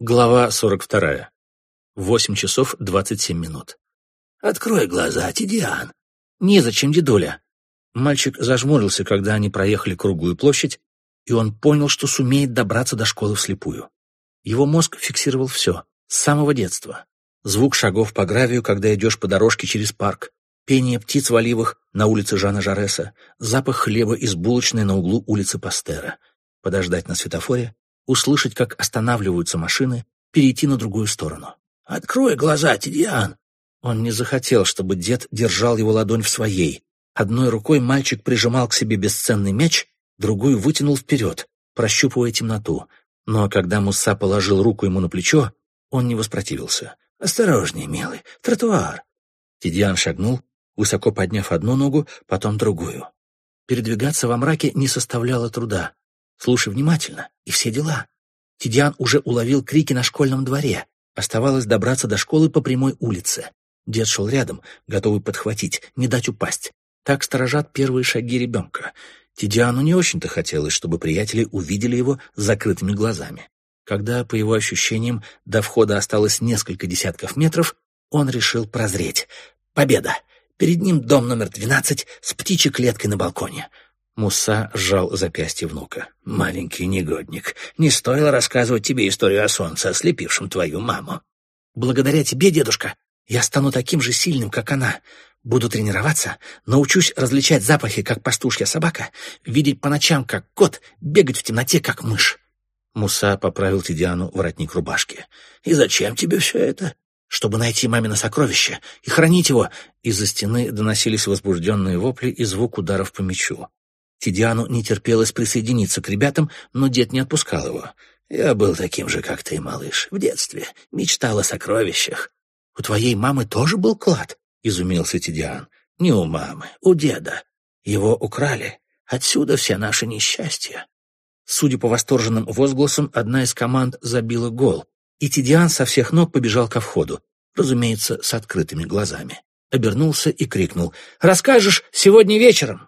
Глава 42. Восемь часов двадцать семь минут. «Открой глаза, Тидиан!» «Незачем, дедуля!» Мальчик зажмурился, когда они проехали круглую площадь, и он понял, что сумеет добраться до школы вслепую. Его мозг фиксировал все, с самого детства. Звук шагов по гравию, когда идешь по дорожке через парк, пение птиц в оливах на улице Жана Жареса, запах хлеба из булочной на углу улицы Пастера, подождать на светофоре, услышать, как останавливаются машины, перейти на другую сторону. «Открой глаза, Тидиан!» Он не захотел, чтобы дед держал его ладонь в своей. Одной рукой мальчик прижимал к себе бесценный мяч, другую вытянул вперед, прощупывая темноту. Но когда Муса положил руку ему на плечо, он не воспротивился. «Осторожнее, милый, тротуар!» Тидиан шагнул, высоко подняв одну ногу, потом другую. Передвигаться во мраке не составляло труда. Слушай внимательно, и все дела. Тидиан уже уловил крики на школьном дворе. Оставалось добраться до школы по прямой улице. Дед шел рядом, готовый подхватить, не дать упасть. Так сторожат первые шаги ребенка. Тидиану не очень-то хотелось, чтобы приятели увидели его с закрытыми глазами. Когда, по его ощущениям, до входа осталось несколько десятков метров, он решил прозреть. Победа! Перед ним дом номер 12 с птичьей клеткой на балконе. Муса сжал запястье внука. «Маленький негодник, не стоило рассказывать тебе историю о солнце, ослепившем твою маму. Благодаря тебе, дедушка, я стану таким же сильным, как она. Буду тренироваться, научусь различать запахи, как пастушья собака, видеть по ночам, как кот, бегать в темноте, как мышь». Муса поправил Тидиану воротник рубашки. «И зачем тебе все это?» «Чтобы найти мамино сокровище и хранить его». Из-за стены доносились возбужденные вопли и звук ударов по мячу. Тидиану не терпелось присоединиться к ребятам, но дед не отпускал его. «Я был таким же, как ты, малыш, в детстве. Мечтал о сокровищах». «У твоей мамы тоже был клад?» — изумился Тидиан. «Не у мамы, у деда. Его украли. Отсюда все наши несчастья». Судя по восторженным возгласам, одна из команд забила гол, и Тидиан со всех ног побежал ко входу, разумеется, с открытыми глазами. Обернулся и крикнул «Расскажешь сегодня вечером!»